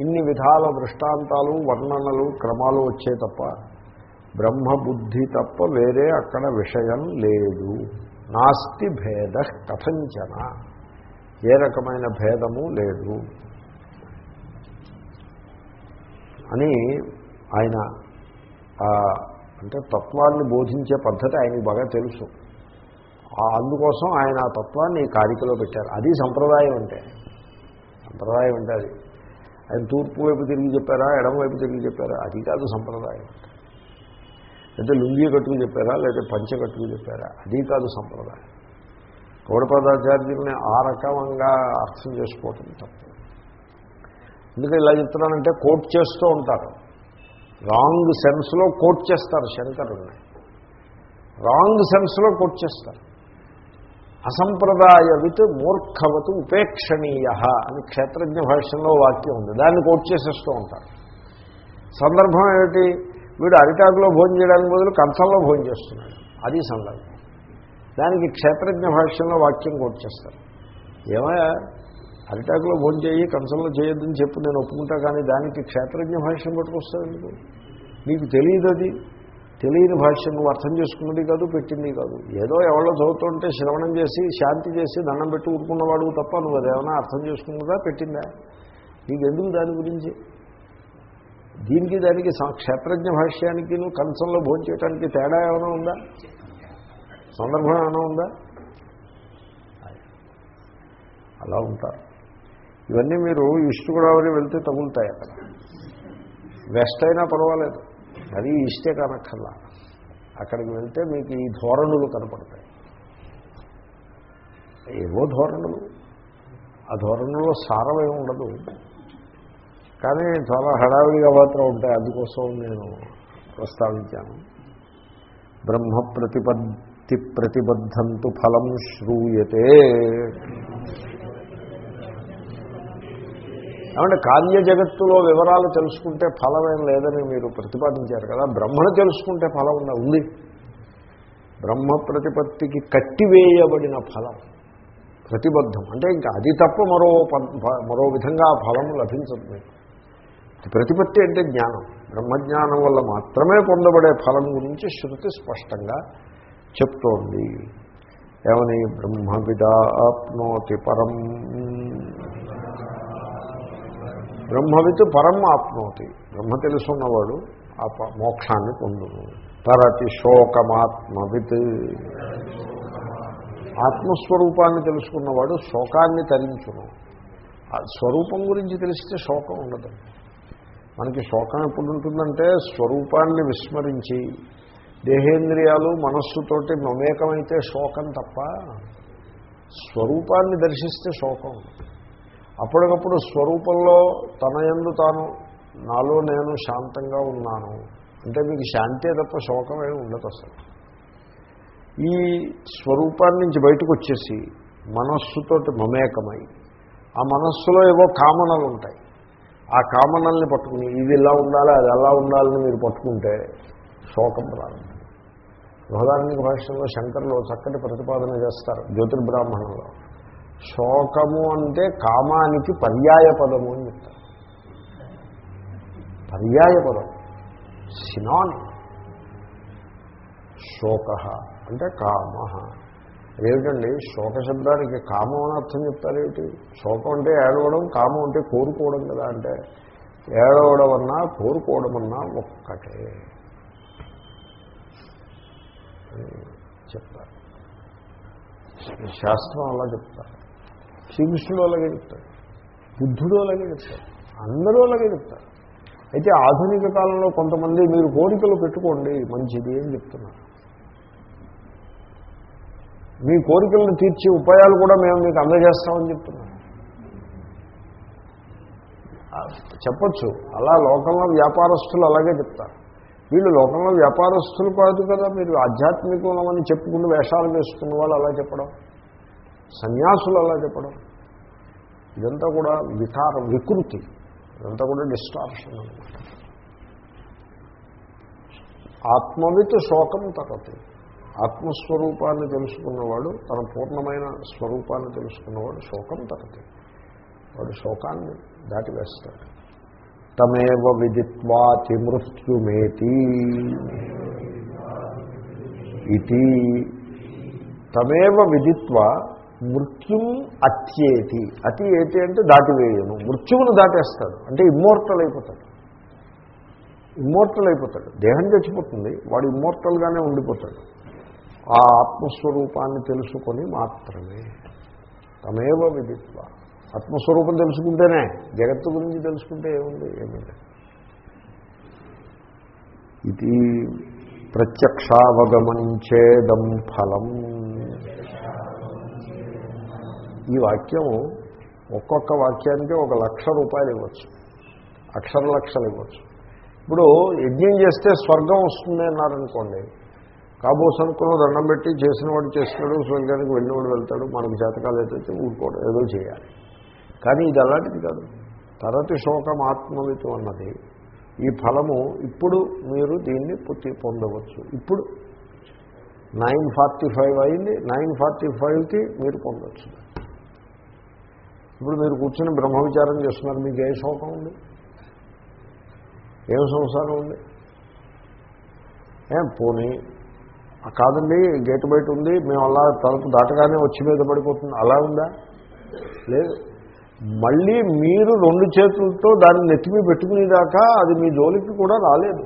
ఇన్ని విధాల దృష్టాంతాలు వర్ణనలు క్రమాలు వచ్చే తప్ప బ్రహ్మబుద్ధి తప్ప వేరే అక్కడ విషయం లేదు. నాస్తి భేద కథంచన. ఏ రకమైన భేదము లేదు. అని ఆయన అంటే తత్వాన్ని బోధించే పద్ధతి ఆయనకు బాగా తెలుసు. అందుకోసం ఆయన ఆ తత్వాన్ని కారికలో పెట్టారు. అది సంప్రదాయం అంటే. సంప్రదాయం అంటే అది. ఆయన తూర్పు వైపు తిరిగి చెప్పారా ఎడమ వైపు తిరిగి చెప్పారా? అది కాదు సంప్రదాయం. అయితే లుంగి కట్టుకు చెప్పారా లేదా పంచ కట్టుకు చెప్పారా? అది కాదు సంప్రదాయం. గౌడపదాచార్యుల్ని ఆ రకంగా అర్థం చేసుకోవటం తప్పు. ఎందుకంటే ఇలా చెప్తున్నానంటే కోట్ చేస్తూ ఉంటారు. రాంగ్ సెన్స్లో కోట్ చేస్తారు శంకరుణ్ణి. రాంగ్ సెన్స్లో కోట్ చేస్తారు. అసంప్రదాయవిత్ మూర్ఖవత్ ఉపేక్షణీయ అని క్షేత్రజ్ఞ భాష్యంలో వాక్యం ఉంది. దాన్ని కోట్ చేసేస్తూ ఉంటారు. సందర్భం ఏమిటి? వీడు అరిటాకులో భోజనం చేయడానికి బదులు కంచంలో భోజనం చేస్తున్నాడు. అది సందర్భం. దానికి క్షేత్రజ్ఞ భాష్యంలో వాక్యం కోట్ చేస్తారు. ఏమయ్యా? అరిటాకులో భోజనం చేయి కంచంలో చేయొద్దని చెప్పు నేను ఒప్పుకుంటా కానీ దానికి క్షేత్రజ్ఞ భాష్యం పట్టుకొస్తావు ఎందుకు? నీకు తెలియదు అది. తెలియని భాష్యం నువ్వు అర్థం చేసుకున్నది కాదు పెట్టింది కాదు. ఏదో ఎవరో చదువుతుంటే శ్రవణం చేసి శాంతి చేసి దండం పెట్టి ఊరుకున్నవాడు తప్ప నువ్వు అదేమైనా అర్థం చేసుకున్నదా పెట్టిందా? నీకు ఎందుకు దాని గురించి? దీనికి దానికి క్షేత్రజ్ఞ భాష్యానికి కంచంలో భోజనం చేయడానికి తేడా ఏమైనా ఉందా? సందర్భం ఏమైనా ఉందా? అలా ఉంటారు. ఇవన్నీ మీరు ఈస్ట్ గోదావరి వెళ్తే తగులుతాయి అక్కడ. వెస్ట్ అయినా పర్వాలేదు. అది ఈస్టే కానక్కర్లా. అక్కడికి వెళ్తే మీకు ఈ ధోరణులు కనపడతాయి. ఏవో ధోరణులు. ఆ ధోరణుల్లో సారమే ఉండదు. కానీ చాలా హడావిడిగా మాత్రం ఉంటాయి. అందుకోసం నేను ప్రస్తావించాను. బ్రహ్మ ప్రతిపత్తి ప్రతిబద్ధంతు ఫలం శ్రూయతే. ఏమంటే కార్య జగత్తులో వివరాలు తెలుసుకుంటే ఫలమేం లేదని మీరు ప్రతిపాదించారు కదా. బ్రహ్మను తెలుసుకుంటే ఫలం ఉంది? బ్రహ్మ ప్రతిపత్తికి కట్టివేయబడిన ఫలం. ప్రతిబద్ధం. అంటే ఇంకా అది తప్ప మరో మరో విధంగా ఫలం లభించదు మీకు. ప్రతిపత్తి అంటే జ్ఞానం. బ్రహ్మజ్ఞానం వల్ల మాత్రమే పొందబడే ఫలం గురించి శృతి స్పష్టంగా చెప్తోంది. ఏమని? బ్రహ్మవిదాప్నోతి పరం. బ్రహ్మవిత్ పరం ఆప్నోతి బ్రహ్మ తెలుసున్నవాడు ఆ ప- మోక్షాన్ని పొందును. తరతి శోకమాత్మవిత్. ఆత్మస్వరూపాన్ని తెలుసుకున్నవాడు శోకాన్ని తరించును. ఆ స్వరూపం గురించి తెలిస్తే శోకం ఉండదు. మనకి శోకం ఎప్పుడు ఉంటుందంటే స్వరూపాన్ని విస్మరించి దేహేంద్రియాలు మనస్సుతోటి మమేకమైతే శోకం తప్ప స్వరూపాన్ని దర్శిస్తే శోకం ఉండదు. అప్పటికప్పుడు స్వరూపంలో తన ఎందు తాను నాలో నేను శాంతంగా ఉన్నాను. అంటే మీకు శాంతే తప్ప శోకమే ఉండదు అసలు. ఈ స్వరూపాన్ని నుంచి బయటకు వచ్చేసి మనస్సుతోటి మమేకమై ఆ మనస్సులో ఏవో కామనలు ఉంటాయి. ఆ కామనల్ని పట్టుకుని ఇది ఇలా ఉండాలి అది ఎలా ఉండాలని మీరు పట్టుకుంటే శోకం ప్రారంభం బృహదార్మిక భాషలో శంకర్లు చక్కటి ప్రతిపాదన చేస్తారు జ్యోతిర్బ్రాహ్మణంలో. శోకము అంటే కామానికి పర్యాయ పదము అని చెప్తారు. పర్యాయ పదం సినాన్ శోక అంటే కామ. అదేమిటండి? శోక శబ్దానికి కామం అని అర్థం చెప్తారేమిటి? శోకం అంటే ఏడవడం కామం అంటే కోరుకోవడం కదా అంటే ఏడవడం అన్నా కోరుకోవడం అన్నా ఒక్కటే. చెప్తారు. శాస్త్రం అలా చెప్తారు. శ్రీకృష్ణుడు అలాగే చెప్తాడు. బుద్ధుడు అలాగే చెప్తాడు. అందరూ అలాగే చెప్తారు. అయితే ఆధునిక కాలంలో కొంతమంది మీరు కోరికలు పెట్టుకోండి మంచిది అని చెప్తున్నారు. మీ కోరికలను తీర్చే ఉపాయాలు కూడా మేము మీకు అందజేస్తామని చెప్తున్నాం చెప్పచ్చు. అలా లోకంలో వ్యాపారస్తులు అలాగే చెప్తారు. వీళ్ళు లోకంలో వ్యాపారస్తులు కాదు కదా మీరు ఆధ్యాత్మికమని చెప్పుకుంటూ వేషాలు వేసుకున్న వాళ్ళు అలా చెప్పడం. సన్యాసులు అలా చెప్పడం. ఇదంతా కూడా వికారం వికృతి. ఇదంతా కూడా డిస్టార్షన్ అనమాట ఆత్మవిత్ శోకం తరతి. ఆత్మస్వరూపాన్ని తెలుసుకున్నవాడు తన పూర్ణమైన స్వరూపాన్ని తెలుసుకున్నవాడు శోకం తరతి. వాడు శోకాన్ని దాటివేస్తాడు. తమేవ విదిత్వాతి మృత్యుమేతి. ఇది తమేవ విదిత్వ మృత్యుం అత్యేతి. అతి ఏతి అంటే దాటివేయను. మృత్యువును దాటేస్తాడు. అంటే ఇమ్మోర్టల్ అయిపోతాడు. ఇమ్మోర్టల్ అయిపోతాడు. దేహం చచ్చిపోతుంది. వాడు ఇమ్మోర్టల్గానే ఉండిపోతాడు. ఆ ఆత్మస్వరూపాన్ని తెలుసుకొని మాత్రమే. తమేవ విదిత్వ. ఆత్మస్వరూపం తెలుసుకుంటేనే. జగత్తు గురించి తెలుసుకుంటే ఏముంది? ఏమీ లేదు ఇది ప్రత్యక్షావగమంచేదం ఫలం. ఈ వాక్యం ఒక్కొక్క వాక్యానికి ఒక లక్ష రూపాయలు ఇవ్వచ్చు. అక్షర లక్షలు ఇవ్వచ్చు. ఇప్పుడు యజ్ఞం చేస్తే స్వర్గం వస్తుంది అన్నారనుకోండి కాబో అనుకున్న దండం పెట్టి చేసిన వాడు చేస్తున్నాడు స్వర్గానికి వెళ్ళినవాడు వెళ్తాడు మనకు జాతకాలు అయితే ఊరుకోవడం ఏదో చేయాలి. కానీ ఇది అలాంటిది కాదు. తరతి శోకం ఆత్మవితం అన్నది ఈ ఫలము ఇప్పుడు మీరు దీన్ని పుట్టి పొందవచ్చు. ఇప్పుడు నైన్ ఫార్టీ ఫైవ్ అయింది నైన్ ఫార్టీ ఫైవ్కి మీరు పొందవచ్చు ఇప్పుడు మీరు కూర్చొని బ్రహ్మ విచారం చేస్తున్నారు మీకు ఏ శోకం ఉంది? ఏం సంసారం ఉంది? ఏం పోనీ. కాదండి గేటు బయట ఉంది మేము అలా తలుపు దాటగానే వచ్చి మీద పడిపోతుంది. అలా ఉందా? లేదు. మళ్ళీ మీరు రెండు చేతులతో దాన్ని నెత్తిమీ పెట్టుకునేదాకా అది మీ జోలికి కూడా రాలేదు.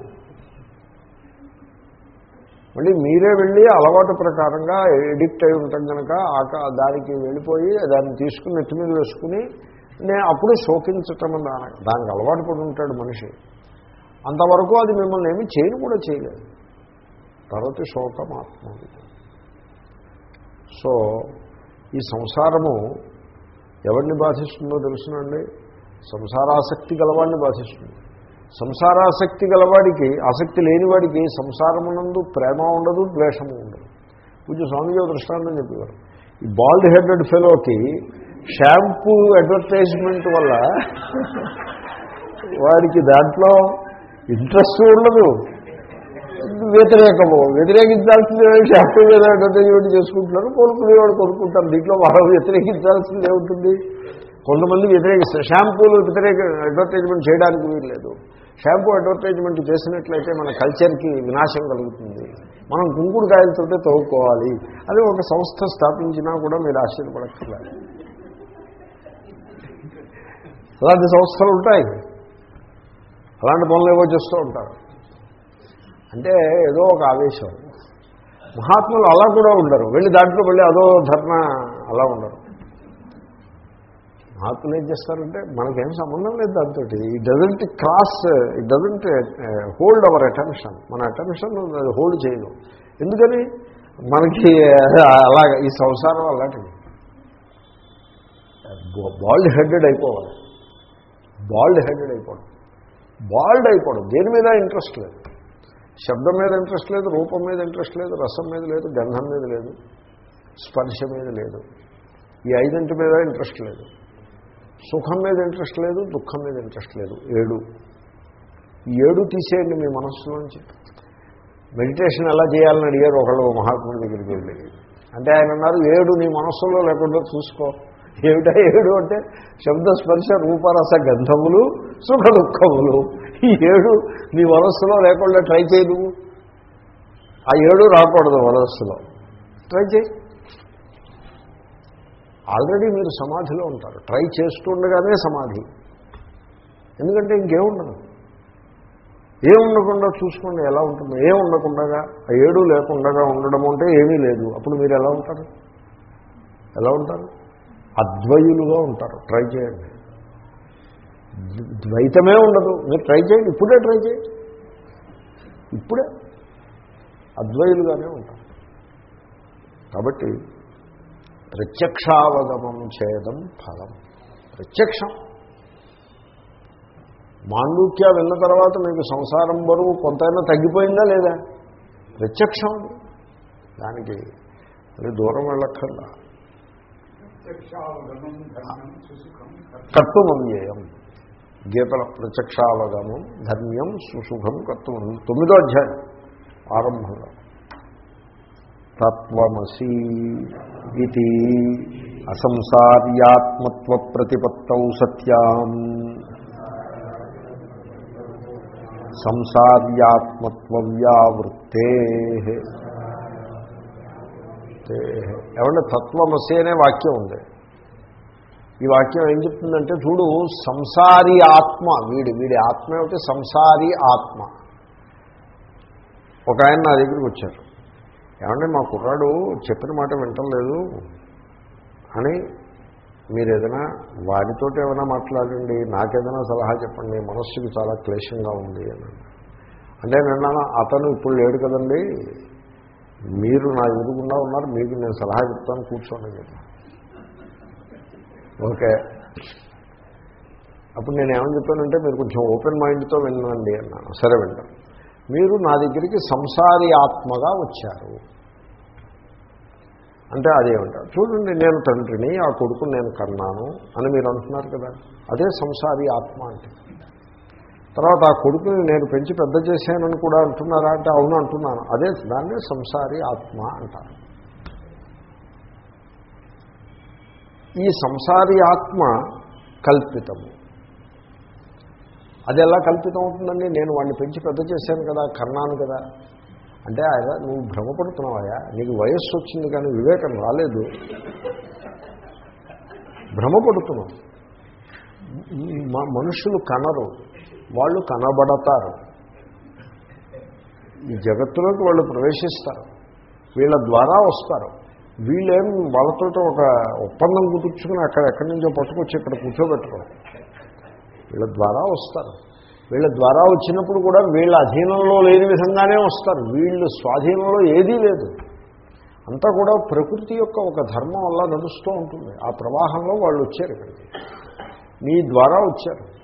మళ్ళీ మీరే వెళ్ళి అలవాటు ప్రకారంగా ఎడిక్ట్ అయి ఉంటాం కనుక దానికి వెళ్ళిపోయి దాన్ని తీసుకుని నెత్తి మీద వేసుకుని నేను అప్పుడు శోకించటం దాని దానికి అలవాటు పడి ఉంటాడు మనిషి. అంతవరకు అది మిమ్మల్ని ఏమీ చేయను కూడా చేయలేదు. తర్వాత శోకం ఆత్మ సో ఈ సంసారము ఎవరిని బాధిస్తుందో తెలుసునండి? సంసారాసక్తి గలవాడిని బాధిస్తుంది. సంసారాసక్తి గలవాడికి ఆసక్తి లేనివాడికి సంసారమునందు ప్రేమ ఉండదు ద్వేషము ఉండదు. పూజ స్వామిజీ దృష్టాంతం చెప్పేవారు. ఈ బాల్డ్ హెడెడ్ ఫెలోకి షాంపూ అడ్వర్టైజ్మెంట్ వల్ల వాడికి దాంట్లో ఇంట్రెస్ట్ ఉండదు. వ్యతిరేకము. వ్యతిరేకించాల్సింది షాంపూ మీద అడ్వర్టైజ్మెంట్ చేసుకుంటున్నారు కొనుక్కునేవాడు కొనుక్కుంటారు. దీంట్లో వాళ్ళు వ్యతిరేకించాల్సింది ఏముంటుంది కొంతమంది వ్యతిరేకిస్తారు. షాంపూలు వ్యతిరేక అడ్వర్టైజ్మెంట్ చేయడానికి వీల్లేదు. షాంపూ అడ్వర్టైజ్మెంట్ చేసినట్లయితే మన కల్చర్కి వినాశం కలుగుతుంది. మనం కుంకుడుకాయలతో తవ్వుకోవాలి అది ఒక సంస్థ స్థాపించినా కూడా మీరు ఆశ్చర్యపడక్కర్లేదు. అలాంటి సంస్థలు ఉంటాయి. అలాంటి పనులు ఏవో చేస్తూ ఉంటారు. అంటే ఏదో ఒక ఆవేశం. మహాత్ములు అలా కూడా ఉండరు. వెళ్ళి దాంట్లో వెళ్ళి అదో ధర్మ అలా ఉండరు. మహాత్ములు ఏం చేస్తారంటే మనకేం సంబంధం లేదు దాంతో it doesn't cross it doesn't hold our attention మన అటెన్షన్ హోల్డ్ చేయదు. ఎందుకని? మనకి అలాగ ఈ సంసారం అలాంటిది. బాల్డ్ హెడెడ్ అయిపోవాలి. బాల్డ్ హెడెడ్ అయిపోవడం. బాల్డ్ అయిపోవడం. దేని మీద ఇంట్రెస్ట్ లేదు. శబ్దం మీద ఇంట్రెస్ట్ లేదు రూపం మీద ఇంట్రెస్ట్ లేదు రసం మీద లేదు గంధం మీద లేదు స్పర్శ మీద లేదు. ఈ ఐదింటి మీద ఇంట్రెస్ట్ లేదు. సుఖం మీద ఇంట్రెస్ట్ లేదు దుఃఖం మీద ఇంట్రెస్ట్ లేదు. ఏడు. ఏడు తీసేయండి మీ మనస్సులోంచి. మెడిటేషన్ ఎలా చేయాలని అడిగారు ఒకళ్ళు మహాత్ముడి దగ్గరికి వెళ్ళి. అంటే ఆయన అన్నారు ఏడు నీ మనస్సులో లేకుండా చూసుకో. ఏమిటా ఏడు అంటే శబ్ద స్పర్శ రూపరస గంధములు సుఖ దుఃఖములు. ఈ ఏడు నీ మనస్సులో లేకుండా ట్రై చేయదు ఆ ఏడు రాకూడదు మనస్సులో. ట్రై చేయి. ఆల్రెడీ మీరు సమాధిలో ఉంటారు. ట్రై చేస్తుండగానే సమాధి. ఎందుకంటే ఇంకేముండదు? ఏం ఉండకుండా చూసుకోండి ఎలా ఉంటుంది. ఏం ఉండకుండా ఆ ఏడు లేకుండా ఉండడం అంటే ఏమీ లేదు. అప్పుడు మీరు ఎలా ఉంటారు? ఎలా ఉంటారు? అద్వయులుగా ఉంటారు. ట్రై చేయండి. ద్వైతమే ఉండదు. మీరు ట్రై చేయండి. ఇప్పుడే ట్రై చేయండి. ఇప్పుడే అద్వయులుగానే ఉంటారు. కాబట్టి ప్రత్యక్షావగమం చేయడం ఫలం. ప్రత్యక్షం. మాండూక్య విన్న తర్వాత మీకు సంసారం బరువు కొంతైనా తగ్గిపోయిందా లేదా? ప్రత్యక్షం. దానికి అది దూరం వెళ్ళక్కర్లా. కర్తుమవ్యేయం గీతల ప్రత్యక్షావగమం ధర్మ్యం సుసుఖం కర్తుమం. తొమ్మిదో అధ్యాయం. ఆరంభంలో. తత్వమసి ఇది. అసంసార్యాత్మత్వ ప్రతిపత్తౌ సత్యాం. సంసార్యాత్మత్వ వ్యావృత్తే ఏమంటే తత్వమసి అనే వాక్యం ఉంది. ఈ వాక్యం ఏం చెప్తుందంటే చూడు సంసారి ఆత్మ వీడి వీడి ఆత్మ ఏమిటి? సంసారి ఆత్మ. ఒక ఆయన నా దగ్గరికి వచ్చారు. ఏమంటే మా కుర్రాడు చెప్పిన మాట వింటలేదు అని మీరు ఏదైనా వారితో ఏమైనా మాట్లాడండి నాకేదైనా సలహా చెప్పండి మనస్సుకి చాలా క్లేశంగా ఉంది అని అంటే నిన్న అతను ఇప్పుడు లేడు కదండి మీరు నా ఎదురుకుండా ఉన్నారు మీకు నేను సలహా చెప్తాను కూర్చోండి చెప్పి ఓకే. అప్పుడు నేను ఏమని చెప్పానంటే మీరు కొంచెం ఓపెన్ మైండ్తో వినండి అన్నాను. సరే వింటాం. మీరు నా దగ్గరికి సంసారి ఆత్మగా వచ్చారు. అంటే అదేమంటారు చూడండి నేను తండ్రిని ఆ కొడుకుని నేను కన్నాను అని మీరు అంటున్నారు కదా. అదే సంసారి ఆత్మ అంటే. తర్వాత ఆ కొడుకుని నేను పెంచి పెద్ద చేశానని కూడా అంటున్నారా అంటే అవును అంటున్నాను. అదే దాన్నే సంసారి ఆత్మ అంటారు. ఈ సంసారి ఆత్మ కల్పితము. అది ఎలా కల్పితం అవుతుందండి నేను వాడిని పెంచి పెద్ద చేశాను కదా కన్నాను కదా. అంటే ఆయన నువ్వు భ్రమపడుతున్నావా నీకు వయస్సు వచ్చింది కానీ వివేకం రాలేదు. భ్రమపడుతున్నావు. మనుషులు కనరు వాళ్ళు కనబడతారు. ఈ జగత్తులోకి వాళ్ళు ప్రవేశిస్తారు వీళ్ళ ద్వారా వస్తారు. వీళ్ళేం వాళ్ళతో ఒక ఒప్పందం కుదుర్చుకుని అక్కడ ఎక్కడి నుంచో పట్టుకొచ్చి ఇక్కడ కూర్చోబెట్టుకోరు. వీళ్ళ ద్వారా వస్తారు. వీళ్ళ ద్వారా వచ్చినప్పుడు కూడా వీళ్ళ అధీనంలో లేని విధంగానే వస్తారు. వీళ్ళు స్వాధీనంలో ఏదీ లేదు. అంతా కూడా ప్రకృతి యొక్క ఒక ధర్మం వల్ల నడుస్తూ ఉంటుంది. ఆ ప్రవాహంలో వాళ్ళు వచ్చారు ఇక్కడికి. నీ ద్వారా వచ్చారు.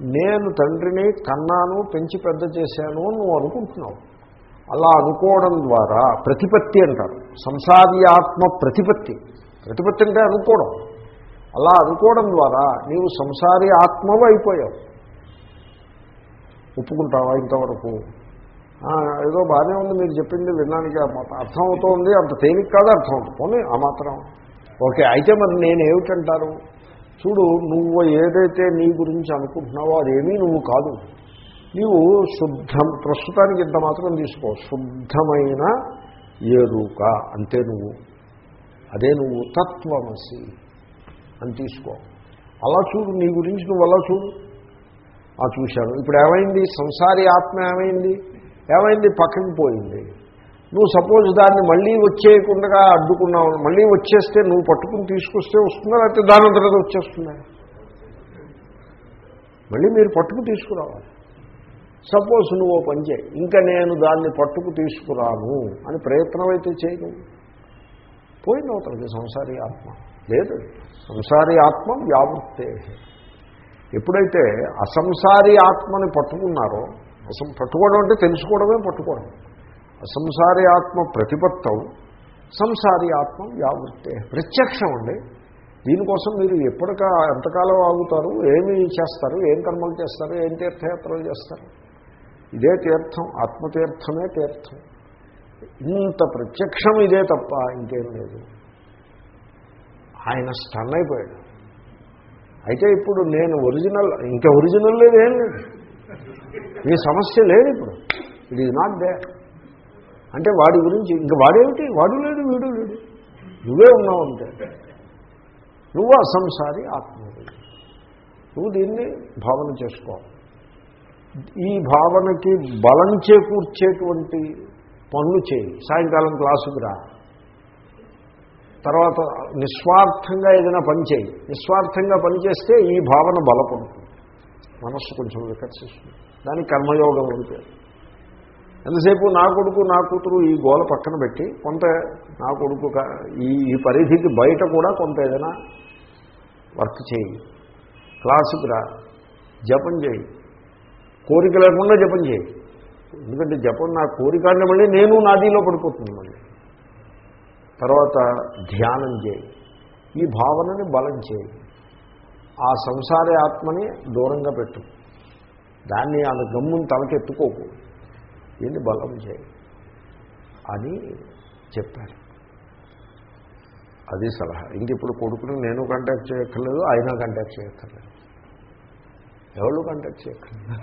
నేను తండ్రిని కన్నాను పెంచి పెద్ద చేశాను నువ్వు అనుకుంటున్నావు. అలా అనుకోవడం ద్వారా ప్రతిపత్తి అంటారు. సంసారీయాత్మ ప్రతిపత్తి. ప్రతిపత్తి అంటే అనుకోవడం. అలా అనుకోవడం ద్వారా నీవు సంసారీ ఆత్మవు అయిపోయావు. ఒప్పుకుంటావా ఇంతవరకు? ఏదో బాగానే ఉంది మీరు చెప్పింది వినడానికి అర్థం అవుతోంది అంత తేలిక కాదు అర్థం. అవుతుంది ఆ మాత్రం. ఓకే అయితే మరి నేను ఏమిటంటారు చూడు నువ్వు ఏదైతే నీ గురించి అనుకుంటున్నావో అదేమీ నువ్వు కాదు. నీవు శుద్ధం ప్రస్తుతానికి ఇంత మాత్రం తీసుకో. శుద్ధమైన ఏరుక అంతే నువ్వు. అదే నువ్వు తత్వమసి అని తీసుకో. అలా చూడు నీ గురించి నువ్వు అలా చూడు. ఆ చూశాను. ఇప్పుడు ఏమైంది? సంసారి ఆత్మ ఏమైంది? ఏమైంది? పక్కకి పోయింది. నువ్వు సపోజ్ దాన్ని మళ్ళీ వచ్చేయకుండా అడ్డుకున్నావు. మళ్ళీ వచ్చేస్తే నువ్వు పట్టుకుని తీసుకొస్తే వస్తుందా? లేకపోతే దాని అంతటా వచ్చేస్తుందా? మళ్ళీ మీరు పట్టుకు తీసుకురావాలి. సపోజ్ నువ్వు పని చేయి. ఇంకా నేను దాన్ని పట్టుకు తీసుకురాను అని ప్రయత్నం అయితే చేయను. పోయింది అవుతుంది సంసారి ఆత్మ. లేదు. సంసారి ఆత్మ వ్యావృత్తే ఎప్పుడైతే అసంసారి ఆత్మని పట్టుకున్నారో అసం పట్టుకోవడం అంటే తెలుసుకోవడమే పట్టుకోవడం. అసంసారి ఆత్మ ప్రతిపత్తం సంసారి ఆత్మ వ్యావృత్తే. ప్రత్యక్షం అండి. దీనికోసం మీరు ఎప్పటికా ఎంతకాలం ఆగుతారు? ఏమి చేస్తారు? ఏం కర్మలు చేస్తారు? ఏం తీర్థయాత్రలు చేస్తారు? ఇదే తీర్థం ఆత్మతీర్థమే తీర్థం. ఇంత ప్రత్యక్షం ఇదే తప్ప ఇంకేం లేదు. ఆయన స్టన్ అయిపోయాడు. అయితే ఇప్పుడు నేను ఒరిజినల్ ఇంకా ఒరిజినల్ లేదు ఏం లేదు. ఈ సమస్య లేదు ఇప్పుడు. ఇట్ ఈజ్ నాట్ దే అంటే వాడి గురించి ఇంకా వాడేమిటి? వాడు లేడు వీడు లేడు. నువ్వే ఉన్నావు అంటే నువ్వు అసంసారి ఆత్మ నువ్వు దీన్ని భావన చేసుకో. ఈ భావనకి బలం చేకూర్చేటువంటి పనులు చేయి. సాయంకాలం క్లాసుకు రా. తర్వాత నిస్వార్థంగా ఏదైనా పని చేయి. నిస్వార్థంగా పనిచేస్తే ఈ భావన బలపడుతుంది. మనస్సు కొంచెం వికర్షిస్తుంది దానికి కర్మయోగం ఉంటుంది ఎంతసేపు నా కొడుకు నా కూతురు ఈ గోల పక్కన పెట్టి కొంత నా కొడుకు ఈ ఈ పరిధికి బయట కూడా కొంత ఏదైనా వర్క్ చేయి. క్లాసుకు రా. జపం చేయి. కోరిక లేకుండా జపం చేయి. ఎందుకంటే జపం నా కోరిక అంటే మళ్ళీ నేను నాదీలో పడిపోతుంది మళ్ళీ. తర్వాత ధ్యానం చేయి. ఈ భావనని బలం చేయి. ఆ సంసార ఆత్మని దూరంగా పెట్టు. దాన్ని ఆ గమ్ముని తలకెత్తుకోకు. దీన్ని బలం చేయి అని చెప్పారు అది సలహా. ఇంక ఇప్పుడు కొడుకుని నేను కాంటాక్ట్ చేయక్కర్లేదు ఆయన కాంటాక్ట్ చేయక్కర్లేదు. ఎవరు కాంటాక్ట్ చేయక్కర్లేదు?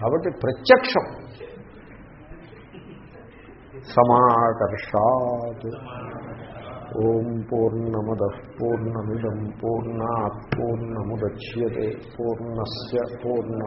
కాబట్టి ప్రత్యక్షం. సమాకర్షాత్ ఓం పూర్ణమద పూర్ణమిదం పూర్ణా పూర్ణముద్య పూర్ణస్ పూర్ణ